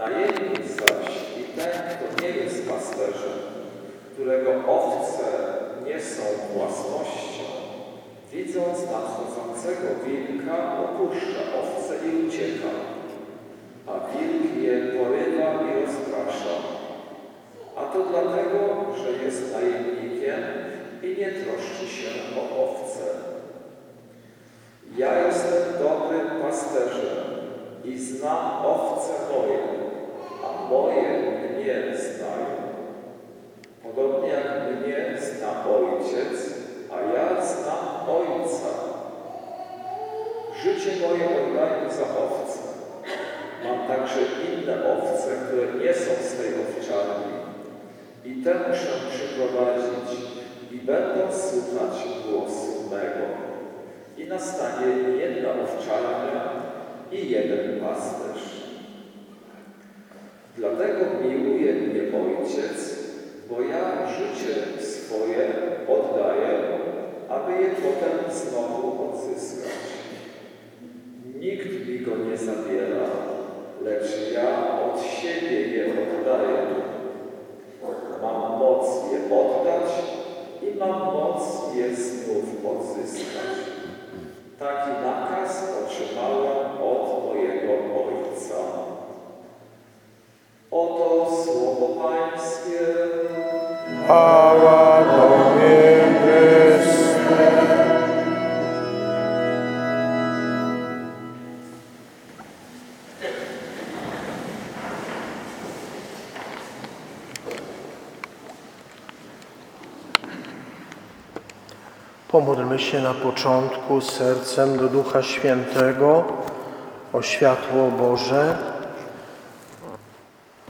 Najemnik zaś i ten, kto nie jest pasterzem, którego owce nie są własnością, widząc nadchodzącego wilka, opuszcza owce i ucieka, a wilk je porywa i rozprasza. A to dlatego, że jest najemnikiem i nie troszczy się o owce. Ja jestem dobrym pasterzem i znam owce moje, moje mnie znają. Podobnie jak mnie zna Ojciec, a ja znam Ojca. Życie moje oddaję za owce. Mam także inne owce, które nie są z tej owczarni. I te muszę przyprowadzić i będą słuchać głosu mego. I nastanie jedna owczarnia i jeden pasterz. Dlatego miłuje mnie Ojciec, bo ja życie swoje oddaję, aby je potem znowu odzyskać. Nikt mi go nie zabiera, lecz ja od siebie je oddaję. Mam moc je oddać i mam moc je znów odzyskać. Taki nakaz otrzymałem Chwała. Pomódlmy się na początku sercem do Ducha Świętego o światło Boże.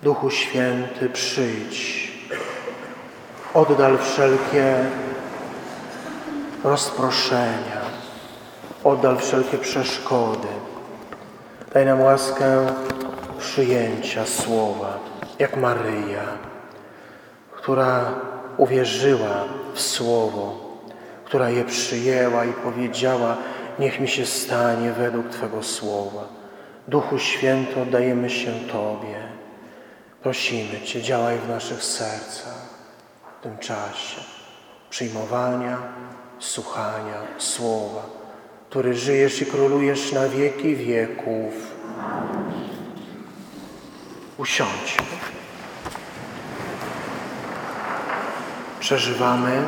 Duchu Święty, przyjdź. Oddal wszelkie rozproszenia, oddal wszelkie przeszkody. Daj nam łaskę przyjęcia słowa, jak Maryja, która uwierzyła w słowo, która je przyjęła i powiedziała: Niech mi się stanie według Twego słowa. Duchu Święty, oddajemy się Tobie. Prosimy Cię, działaj w naszych sercach tym czasie przyjmowania, słuchania Słowa, który żyjesz i królujesz na wieki wieków. Usiądźmy. Przeżywamy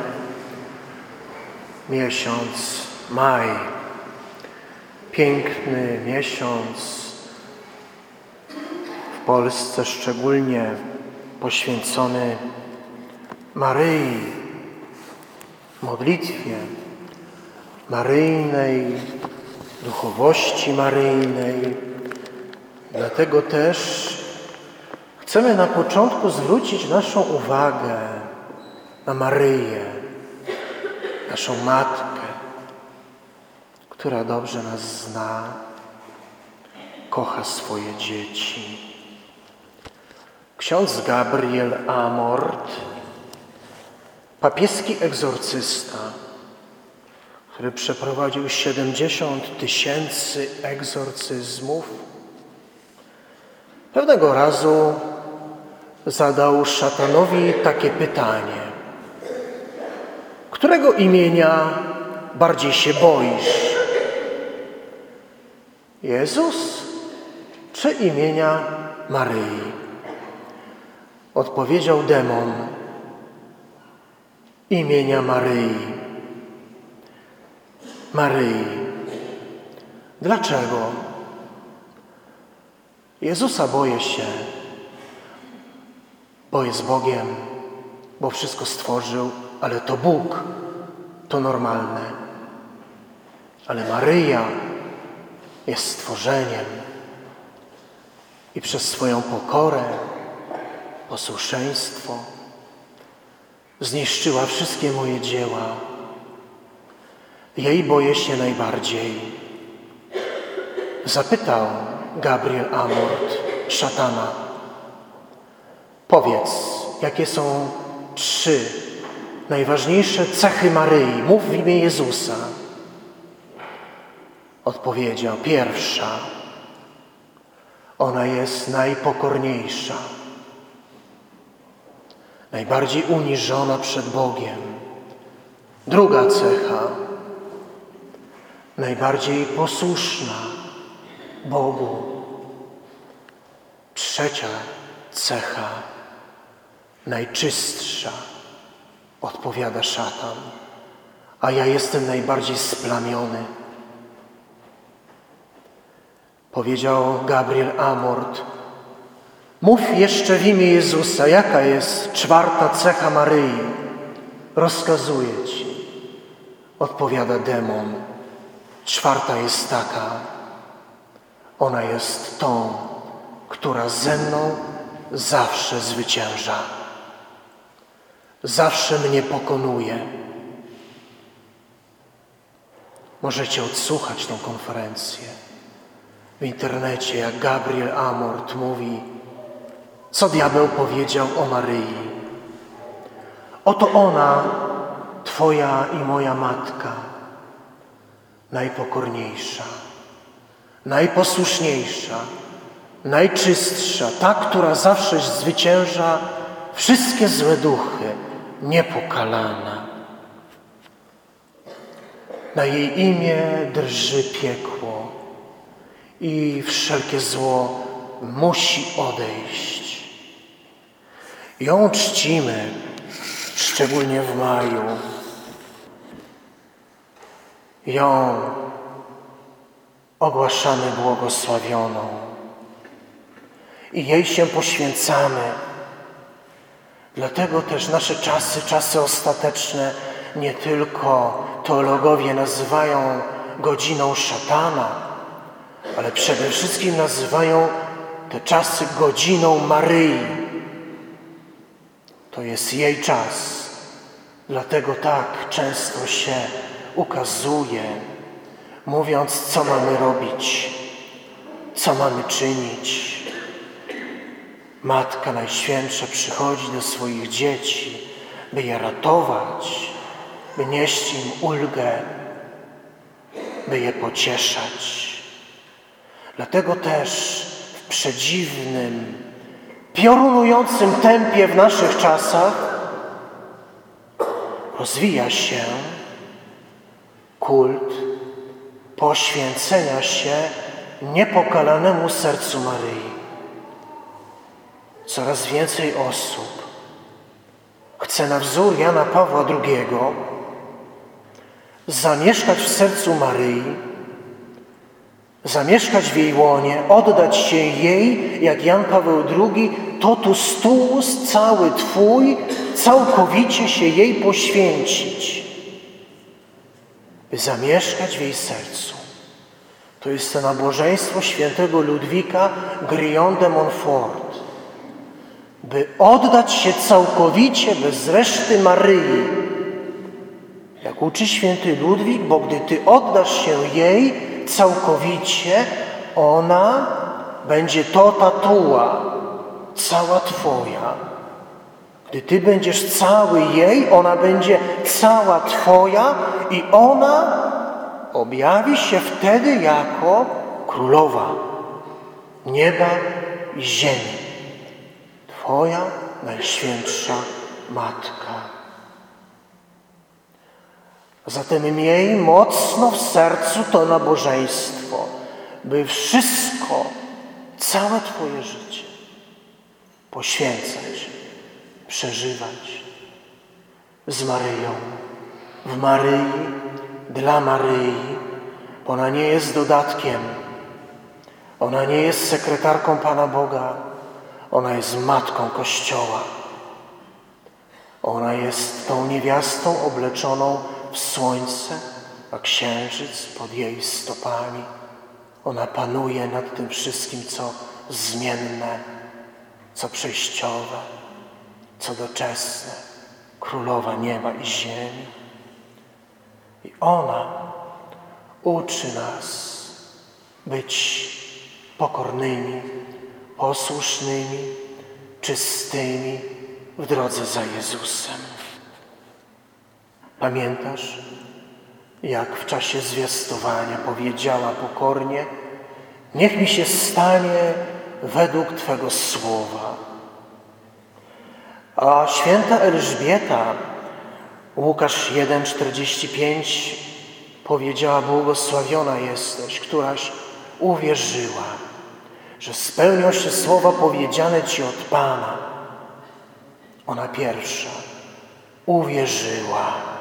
miesiąc maj, piękny miesiąc, w Polsce szczególnie poświęcony Maryi, modlitwie Maryjnej, duchowości Maryjnej. Dlatego też chcemy na początku zwrócić naszą uwagę na Maryję, naszą Matkę, która dobrze nas zna, kocha swoje dzieci. Ksiądz Gabriel Amort, papieski egzorcysta, który przeprowadził 70 tysięcy egzorcyzmów, pewnego razu zadał szatanowi takie pytanie: Którego imienia bardziej się boisz? Jezus czy imienia Maryi? Odpowiedział demon imienia Maryi. Maryi. Dlaczego? Jezusa boję się, bo jest Bogiem, bo wszystko stworzył, ale to Bóg, to normalne. Ale Maryja jest stworzeniem i przez swoją pokorę, posłuszeństwo zniszczyła wszystkie moje dzieła. Jej boję się najbardziej. Zapytał Gabriel Amort szatana. Powiedz, jakie są trzy najważniejsze cechy Maryi. Mów w imię Jezusa. Odpowiedział pierwsza. Ona jest najpokorniejsza, najbardziej uniżona przed Bogiem. Druga cecha, najbardziej posłuszna Bogu. Trzecia cecha, najczystsza, odpowiada szatan, a ja jestem najbardziej splamiony. Powiedział Gabriel Amort, mów jeszcze w imię Jezusa, jaka jest czwarta cecha Maryi. Rozkazuję ci, odpowiada demon. Czwarta jest taka, ona jest tą, która ze mną zawsze zwycięża. Zawsze mnie pokonuje. Możecie odsłuchać tą konferencję w internecie, jak Gabriel Amort mówi, co diabeł powiedział o Maryi. Oto ona, Twoja i moja matka, najpokorniejsza, najposłuszniejsza, najczystsza, ta, która zawsze zwycięża wszystkie złe duchy, niepokalana. Na jej imię drży piekło i wszelkie zło musi odejść. Ją czcimy, szczególnie w maju. Ją ogłaszamy błogosławioną i jej się poświęcamy. Dlatego też nasze czasy, czasy ostateczne, nie tylko teologowie nazywają godziną szatana, ale przede wszystkim nazywają te czasy godziną Maryi. To jest jej czas. Dlatego tak często się ukazuje, mówiąc, co mamy robić, co mamy czynić. Matka Najświętsza przychodzi do swoich dzieci, by je ratować, by nieść im ulgę, by je pocieszać. Dlatego też w przedziwnym, piorunującym tempie w naszych czasach rozwija się kult poświęcenia się niepokalanemu sercu Maryi. Coraz więcej osób chce na wzór Jana Pawła II zamieszkać w sercu Maryi, zamieszkać w jej łonie, oddać się jej, jak Jan Paweł II, totus tuus, cały Twój, całkowicie się jej poświęcić, by zamieszkać w jej sercu. To jest to nabożeństwo świętego Ludwika Grillon de Montfort, by oddać się całkowicie, bez reszty Maryi, jak uczy święty Ludwik, bo gdy Ty oddasz się jej całkowicie, ona będzie to tatua, cała Twoja. Gdy Ty będziesz cały jej, ona będzie cała Twoja i ona objawi się wtedy jako królowa nieba i ziemi. Twoja najświętsza Matka. Zatem miej mocno w sercu to nabożeństwo, by wszystko, całe Twoje życie poświęcać, przeżywać z Maryją, w Maryi, dla Maryi. Ona nie jest dodatkiem, ona nie jest sekretarką Pana Boga, ona jest matką Kościoła. Ona jest tą niewiastą obleczoną słońce, a księżyc pod jej stopami. Ona panuje nad tym wszystkim, co zmienne, co przejściowe, co doczesne, królowa nieba i ziemi. I ona uczy nas być pokornymi, posłusznymi, czystymi w drodze za Jezusem. Pamiętasz, jak w czasie zwiastowania powiedziała pokornie: Niech mi się stanie według Twego słowa. A święta Elżbieta, Łukasz 1,45 powiedziała: Błogosławiona jesteś, któraś uwierzyła, że spełnią się słowa powiedziane Ci od Pana. Ona pierwsza uwierzyła.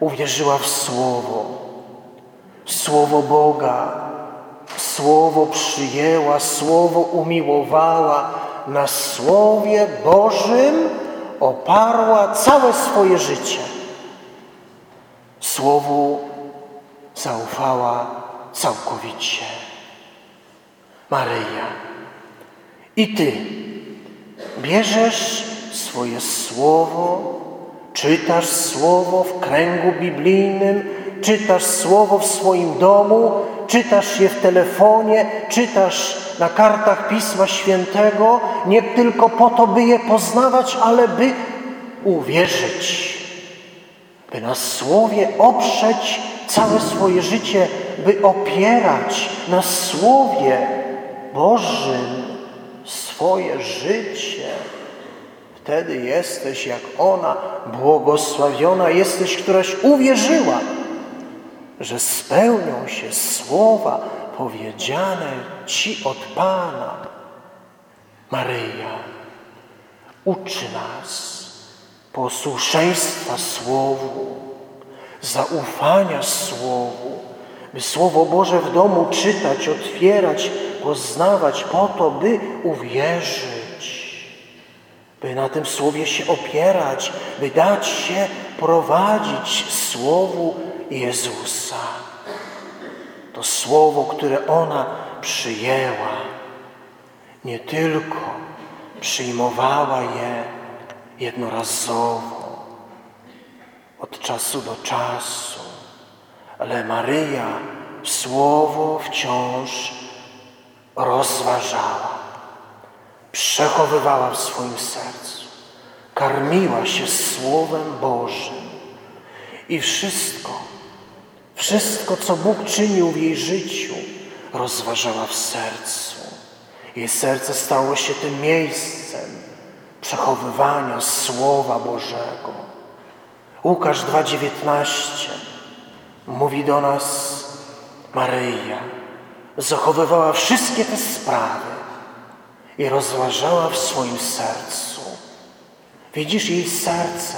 Uwierzyła w Słowo, Słowo Boga, Słowo przyjęła, Słowo umiłowała, na Słowie Bożym oparła całe swoje życie. Słowu zaufała całkowicie. Maryja, i Ty bierzesz swoje Słowo, czytasz Słowo w kręgu biblijnym, czytasz Słowo w swoim domu, czytasz je w telefonie, czytasz na kartach Pisma Świętego, nie tylko po to, by je poznawać, ale by uwierzyć, by na Słowie oprzeć całe swoje życie, by opierać na Słowie Bożym swoje życie. Wtedy jesteś jak ona, błogosławiona jesteś, któraś uwierzyła, że spełnią się słowa powiedziane Ci od Pana. Maryja uczy nas posłuszeństwa Słowu, zaufania Słowu, by Słowo Boże w domu czytać, otwierać, poznawać po to, by uwierzyć, by na tym Słowie się opierać, by dać się prowadzić Słowu Jezusa. To Słowo, które ona przyjęła, nie tylko przyjmowała je jednorazowo, od czasu do czasu, ale Maryja Słowo wciąż rozważała, przechowywała w swoim sercu, karmiła się Słowem Bożym i wszystko, wszystko, co Bóg czynił w jej życiu, rozważała w sercu. Jej serce stało się tym miejscem przechowywania Słowa Bożego. Łukasz 2,19 mówi do nas Maryja. Zachowywała wszystkie te sprawy i rozważała w swoim sercu. Widzisz, jej serce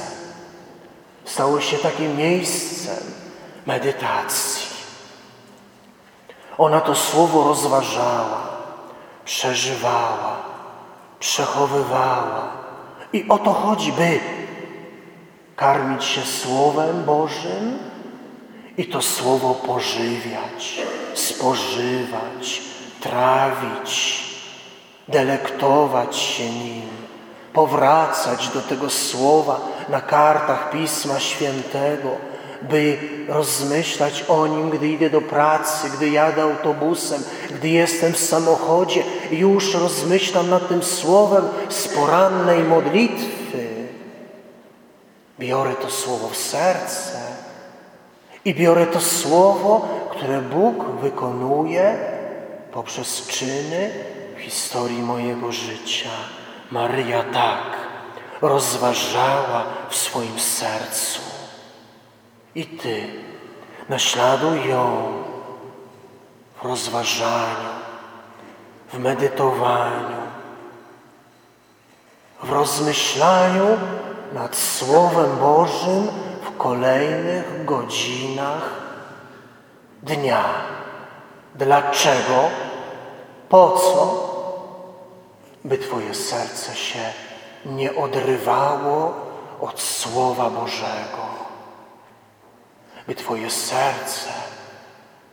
stało się takim miejscem medytacji. Ona to słowo rozważała, przeżywała, przechowywała. I o to chodzi, by karmić się Słowem Bożym i to Słowo pożywiać, spożywać, trawić, delektować się nim, powracać do tego Słowa na kartach Pisma Świętego, by rozmyślać o nim, gdy idę do pracy, gdy jadę autobusem, gdy jestem w samochodzie, już rozmyślam nad tym słowem z porannej modlitwy. Biorę to słowo w serce i biorę to słowo, które Bóg wykonuje poprzez czyny historii mojego życia. Maryja tak rozważała w swoim sercu. I Ty naśladuj ją w rozważaniu, w medytowaniu, w rozmyślaniu nad Słowem Bożym w kolejnych godzinach dnia. Dlaczego? Po co? By Twoje serce się nie odrywało od Słowa Bożego by Twoje serce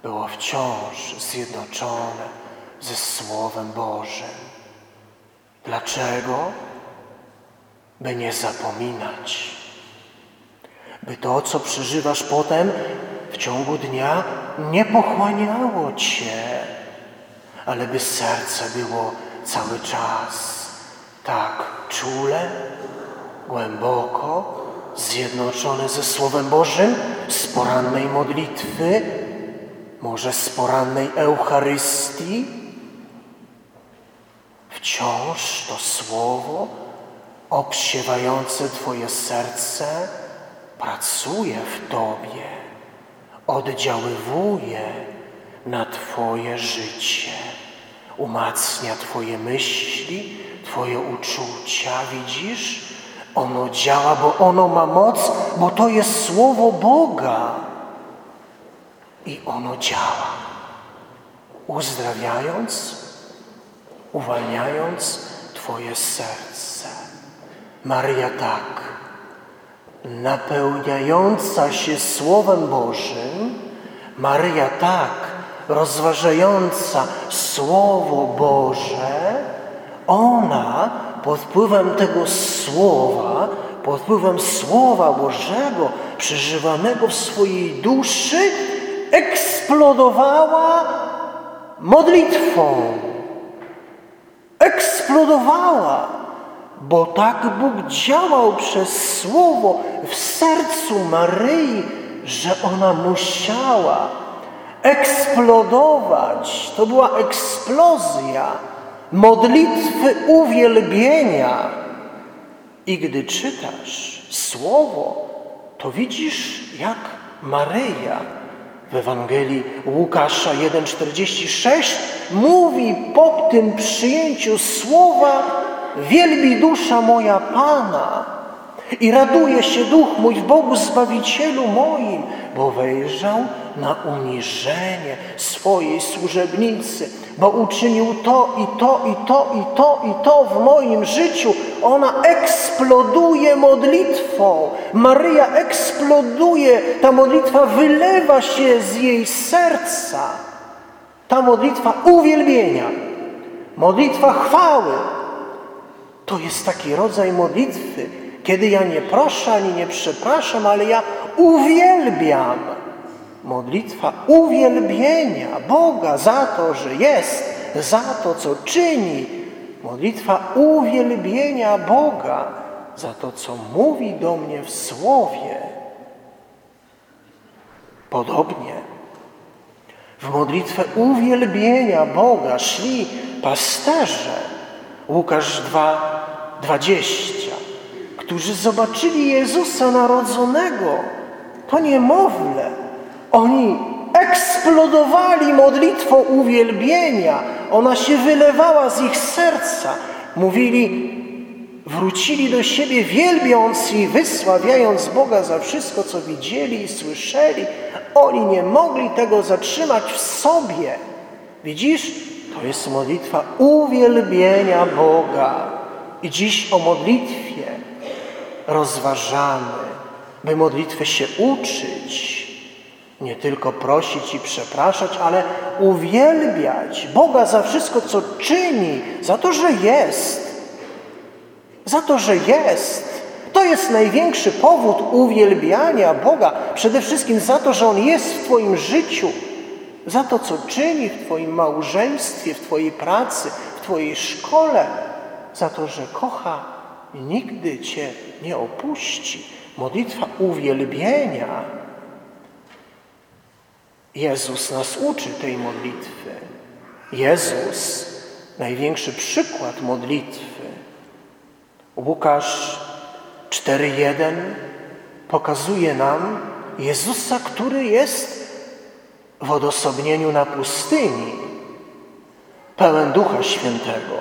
było wciąż zjednoczone ze Słowem Bożym. Dlaczego? By nie zapominać. By to, co przeżywasz potem w ciągu dnia, nie pochłaniało Cię, ale by serce było cały czas tak czule, głęboko, zjednoczone ze Słowem Bożym, z porannej modlitwy, może z porannej Eucharystii, Wciąż to słowo obsiewające Twoje serce pracuje w Tobie, oddziaływuje na Twoje życie, umacnia Twoje myśli, Twoje uczucia. Widzisz? Ono działa, bo ono ma moc, bo to jest Słowo Boga. I ono działa, uzdrawiając, uwalniając Twoje serce. Maryja tak, napełniająca się Słowem Bożym, Maryja tak, rozważająca Słowo Boże, ona pod wpływem tego Słowa, pod wpływem Słowa Bożego, przeżywanego w swojej duszy, eksplodowała modlitwą. Eksplodowała, bo tak Bóg działał przez Słowo w sercu Maryi, że ona musiała eksplodować. To była eksplozja modlitwy uwielbienia. I gdy czytasz Słowo, to widzisz, jak Maryja w Ewangelii Łukasza 1,46 mówi po tym przyjęciu Słowa wielbi dusza moja Pana i raduje się duch mój w Bogu Zbawicielu moim, bo wejrzał na uniżenie swojej służebnicy, bo uczynił to i to i to i to i to w moim życiu. Ona eksploduje modlitwą. Maryja eksploduje, ta modlitwa wylewa się z jej serca. Ta modlitwa uwielbienia, modlitwa chwały. To jest taki rodzaj modlitwy, kiedy ja nie proszę ani nie przepraszam, ale ja uwielbiam. Modlitwa uwielbienia Boga za to, że jest, za to, co czyni. Modlitwa uwielbienia Boga za to, co mówi do mnie w Słowie. Podobnie w modlitwę uwielbienia Boga szli pasterze. Łukasz 2, 20 którzy zobaczyli Jezusa narodzonego, to niemowlę. Oni eksplodowali modlitwą uwielbienia. Ona się wylewała z ich serca. Mówili, wrócili do siebie wielbiąc i wysławiając Boga za wszystko, co widzieli i słyszeli. Oni nie mogli tego zatrzymać w sobie. Widzisz? To jest modlitwa uwielbienia Boga. I dziś o modlitwie rozważamy, by modlitwę się uczyć, nie tylko prosić i przepraszać, ale uwielbiać Boga za wszystko, co czyni, za to, że jest. Za to, że jest. To jest największy powód uwielbiania Boga. Przede wszystkim za to, że On jest w Twoim życiu, za to, co czyni w Twoim małżeństwie, w Twojej pracy, w Twojej szkole, za to, że kocha nigdy Cię nie opuści. Modlitwa uwielbienia. Jezus nas uczy tej modlitwy. Jezus, największy przykład modlitwy. Łukasz 4:1 pokazuje nam Jezusa, który jest w odosobnieniu na pustyni, pełen Ducha Świętego.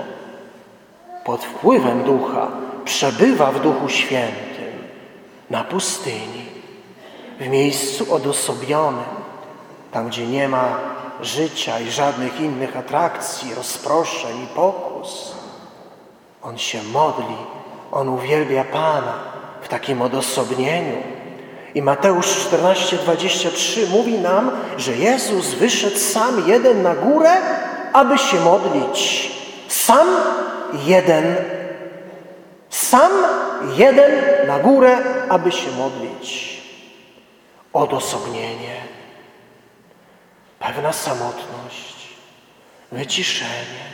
Pod wpływem Ducha przebywa w Duchu Świętym na pustyni, w miejscu odosobionym, tam gdzie nie ma życia i żadnych innych atrakcji, rozproszeń i pokus. On się modli, on uwielbia Pana w takim odosobnieniu. I Mateusz 14:23 mówi nam, że Jezus wyszedł sam jeden na górę, aby się modlić. Sam jeden sam jeden na górę, aby się modlić. Odosobnienie, pewna samotność, wyciszenie.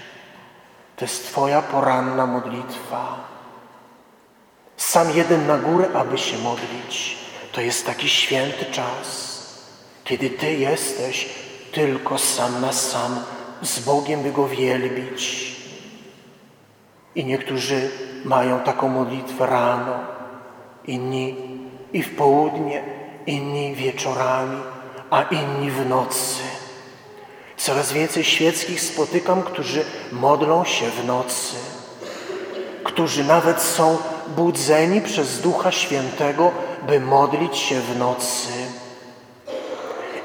To jest Twoja poranna modlitwa. Sam jeden na górę, aby się modlić. To jest taki święty czas, kiedy Ty jesteś tylko sam na sam z Bogiem, by Go wielbić. I niektórzy mają taką modlitwę rano, inni i w południe, inni wieczorami, a inni w nocy. Coraz więcej świeckich spotykam, którzy modlą się w nocy, którzy nawet są budzeni przez Ducha Świętego, by modlić się w nocy.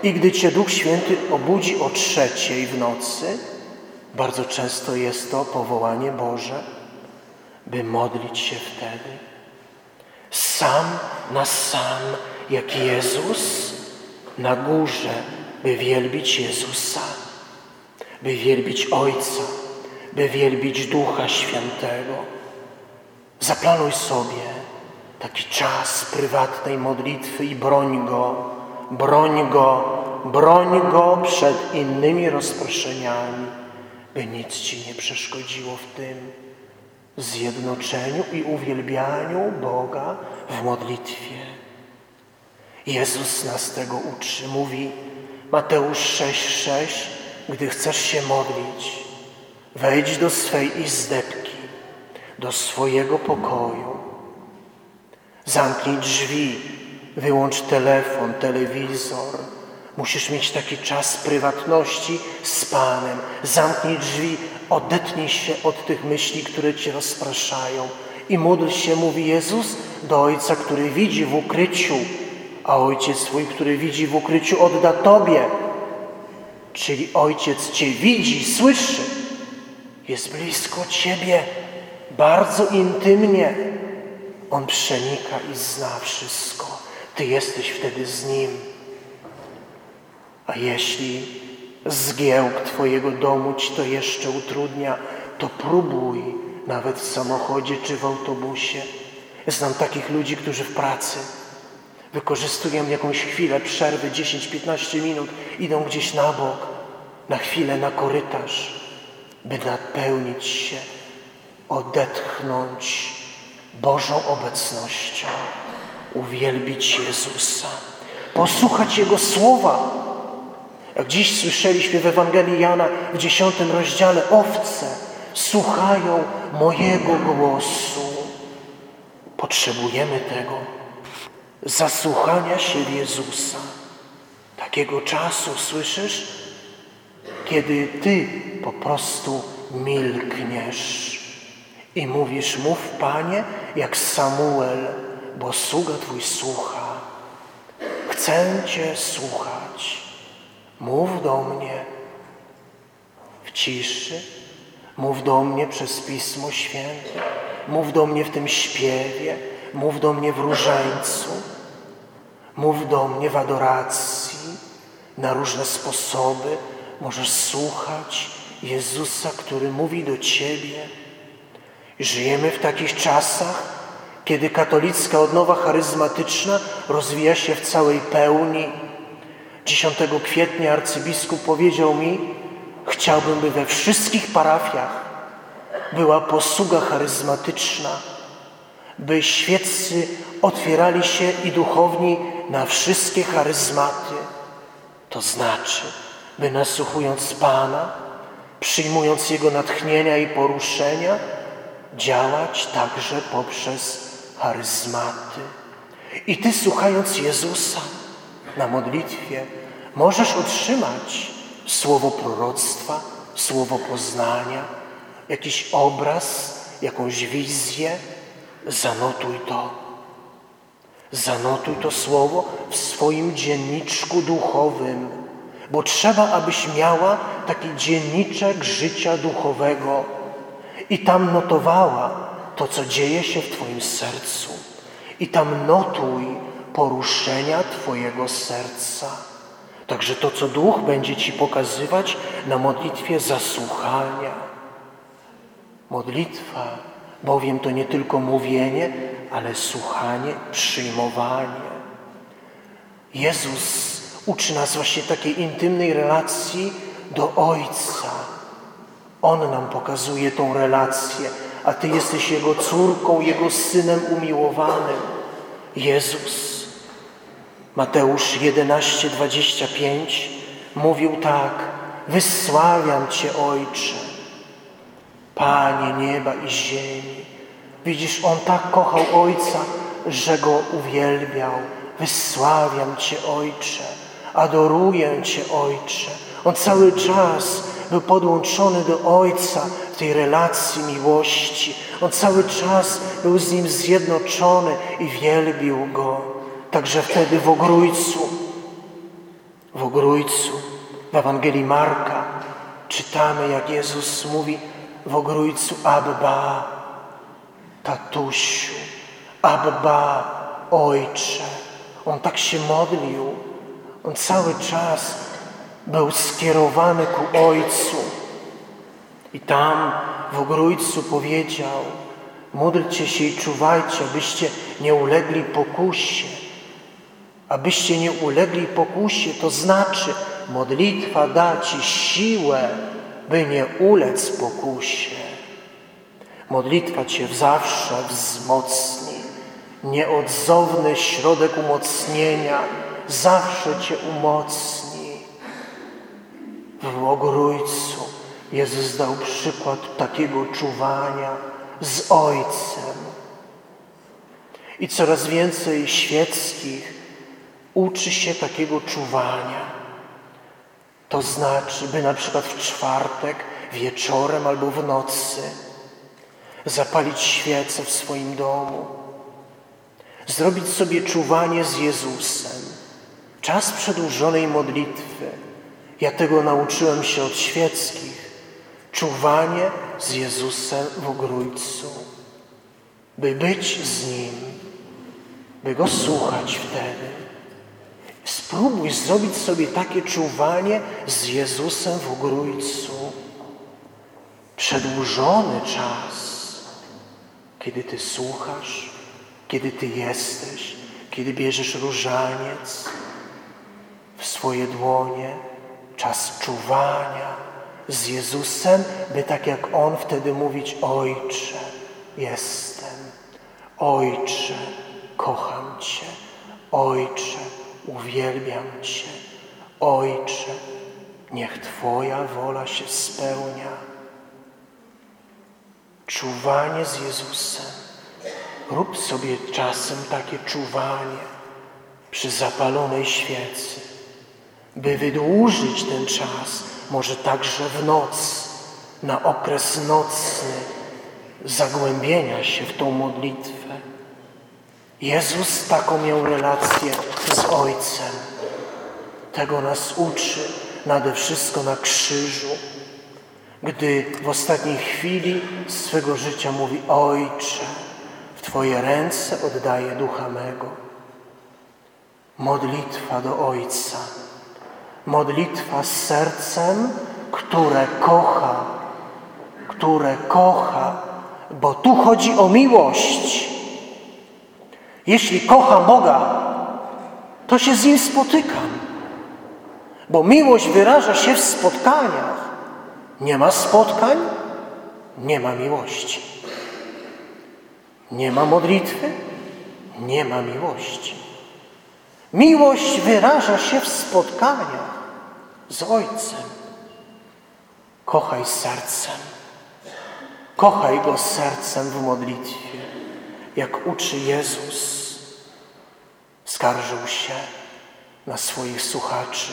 I gdy Cię Duch Święty obudzi o trzeciej w nocy, bardzo często jest to powołanie Boże, by modlić się wtedy. Sam na sam, jak Jezus na górze, by wielbić Jezusa, by wielbić Ojca, by wielbić Ducha Świętego. Zaplanuj sobie taki czas prywatnej modlitwy i broń go, broń go, broń go przed innymi rozproszeniami, by nic Ci nie przeszkodziło w tym zjednoczeniu i uwielbianiu Boga w modlitwie. Jezus nas tego uczy. Mówi Mateusz 6,6 Gdy chcesz się modlić, wejdź do swej izdebki, do swojego pokoju. Zamknij drzwi, wyłącz telefon, telewizor. Musisz mieć taki czas prywatności z Panem. Zamknij drzwi, odetnij się od tych myśli, które Cię rozpraszają. I módl się, mówi Jezus, do Ojca, który widzi w ukryciu, a Ojciec Twój, który widzi w ukryciu, odda Tobie. Czyli Ojciec Cię widzi, słyszy, jest blisko Ciebie, bardzo intymnie. On przenika i zna wszystko. Ty jesteś wtedy z Nim. A jeśli zgiełk Twojego domu Ci to jeszcze utrudnia, to próbuj nawet w samochodzie czy w autobusie. Znam takich ludzi, którzy w pracy wykorzystują jakąś chwilę przerwy, 10-15 minut, idą gdzieś na bok, na chwilę na korytarz, by napełnić się, odetchnąć Bożą obecnością, uwielbić Jezusa, posłuchać Jego słowa. Jak dziś słyszeliśmy w Ewangelii Jana w dziesiątym rozdziale, owce słuchają mojego głosu. Potrzebujemy tego zasłuchania się Jezusa. Takiego czasu, słyszysz? Kiedy Ty po prostu milkniesz i mówisz, mów Panie, jak Samuel, bo sługa Twój słucha. Chcę Cię słuchać. Mów do mnie w ciszy, mów do mnie przez Pismo Święte, mów do mnie w tym śpiewie, mów do mnie w różańcu, mów do mnie w adoracji na różne sposoby. Możesz słuchać Jezusa, który mówi do Ciebie. Żyjemy w takich czasach, kiedy katolicka odnowa charyzmatyczna rozwija się w całej pełni. 10 kwietnia arcybiskup powiedział mi, chciałbym, by we wszystkich parafiach była posługa charyzmatyczna, by świeccy otwierali się i duchowni na wszystkie charyzmaty. To znaczy, by nasłuchując Pana, przyjmując Jego natchnienia i poruszenia, działać także poprzez charyzmaty. I Ty słuchając Jezusa na modlitwie, możesz otrzymać słowo proroctwa, słowo poznania, jakiś obraz, jakąś wizję. Zanotuj to. Zanotuj to słowo w swoim dzienniczku duchowym, bo trzeba, abyś miała taki dzienniczek życia duchowego i tam notowała to, co dzieje się w Twoim sercu. I tam notuj poruszenia Twojego serca. Także to, co Duch będzie Ci pokazywać na modlitwie zasłuchania. Modlitwa, bowiem to nie tylko mówienie, ale słuchanie, przyjmowanie. Jezus uczy nas właśnie takiej intymnej relacji do Ojca. On nam pokazuje tą relację, a Ty jesteś Jego córką, Jego synem umiłowanym. Jezus. Mateusz 11, 25 mówił tak, wysławiam Cię Ojcze. Panie nieba i ziemi. Widzisz, On tak kochał Ojca, że Go uwielbiał. Wysławiam Cię, Ojcze, adoruję Cię, Ojcze. On cały czas był podłączony do Ojca w tej relacji miłości. On cały czas był z Nim zjednoczony i wielbił Go. Także wtedy w Ogrójcu, w Ogrójcu, w Ewangelii Marka czytamy, jak Jezus mówi w Ogrójcu Abba, tatusiu, Abba, Ojcze. On tak się modlił. On cały czas był skierowany ku Ojcu. I tam w Ogrójcu powiedział, módlcie się i czuwajcie, abyście nie ulegli pokusie. Abyście nie ulegli pokusie, to znaczy modlitwa da Ci siłę, by nie ulec pokusie. Modlitwa Cię zawsze wzmocni. Nieodzowny środek umocnienia zawsze Cię umocni. W Ogrójcu Jezus dał przykład takiego czuwania z Ojcem. I coraz więcej świeckich uczy się takiego czuwania. To znaczy, by na przykład w czwartek wieczorem albo w nocy zapalić świecę w swoim domu, zrobić sobie czuwanie z Jezusem, czas przedłużonej modlitwy. Ja tego nauczyłem się od świeckich. Czuwanie z Jezusem w ogrójcu, by być z Nim, by Go słuchać wtedy. Spróbuj zrobić sobie takie czuwanie z Jezusem w ogrójcu. Przedłużony czas, kiedy Ty słuchasz, kiedy Ty jesteś, kiedy bierzesz różaniec w swoje dłonie, czas czuwania z Jezusem, by tak jak On wtedy mówić Ojcze, jestem, Ojcze, kocham Cię, Ojcze, uwielbiam Cię, Ojcze, niech Twoja wola się spełnia. Czuwanie z Jezusem. Rób sobie czasem takie czuwanie przy zapalonej świecy, by wydłużyć ten czas, może także w noc, na okres nocny, zagłębienia się w tą modlitwę. Jezus taką miał relację z Ojcem. Tego nas uczy nade wszystko na krzyżu, gdy w ostatniej chwili swego życia mówi Ojcze, w Twoje ręce oddaję ducha mego. Modlitwa do Ojca. Modlitwa z sercem, które kocha, które kocha, bo tu chodzi o miłość. Jeśli kocham Boga, to się z Nim spotykam, bo miłość wyraża się w spotkaniach. Nie ma spotkań, nie ma miłości. Nie ma modlitwy, nie ma miłości. Miłość wyraża się w spotkaniach z Ojcem. Kochaj sercem. Kochaj Go sercem w modlitwie, jak uczy Jezus. Skarżył się na swoich słuchaczy.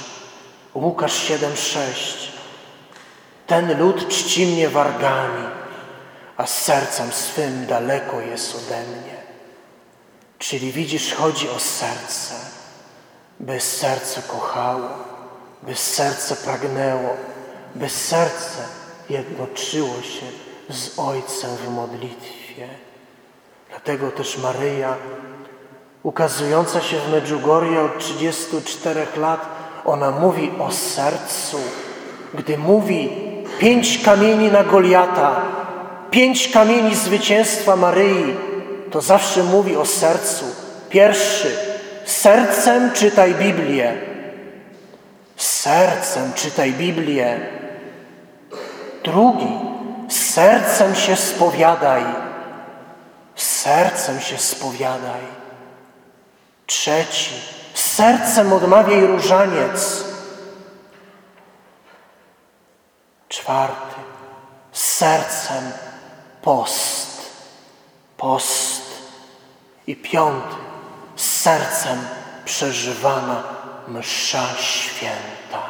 Łukasz 7,6 Ten lud czci mnie wargami, a sercem swym daleko jest ode mnie. Czyli widzisz, chodzi o serce, by serce kochało, by serce pragnęło, by serce jednoczyło się z Ojcem w modlitwie. Dlatego też Maryja, ukazująca się w Medjugorje od 34 lat, ona mówi o sercu. Gdy mówi pięć kamieni na Goliata, pięć kamieni zwycięstwa Maryi, to zawsze mówi o sercu. Pierwszy, sercem czytaj Biblię. Sercem czytaj Biblię. Drugi, sercem się spowiadaj. Sercem się spowiadaj. Trzeci, sercem odmawiaj różaniec. Czwarty, sercem post, post. I piąty, sercem przeżywana msza święta.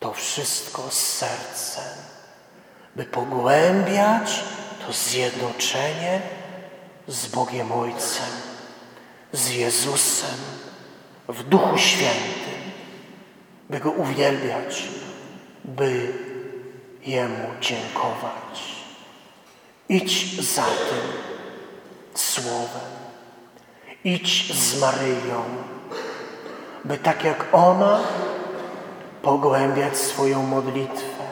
To wszystko z sercem, by pogłębiać to zjednoczenie z Bogiem Ojcem, z Jezusem w Duchu Świętym, by Go uwielbiać, by Jemu dziękować. Idź za tym Słowem. Idź z Maryją, by tak jak ona pogłębiać swoją modlitwę,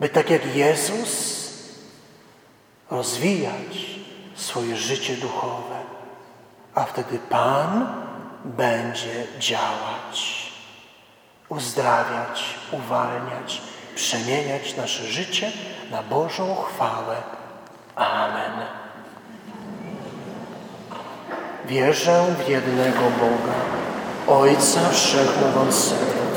by tak jak Jezus rozwijać swoje życie duchowe, a wtedy Pan będzie działać, uzdrawiać, uwalniać, przemieniać nasze życie na Bożą chwałę. Amen. Wierzę w jednego Boga, Ojca Wszechmogącego,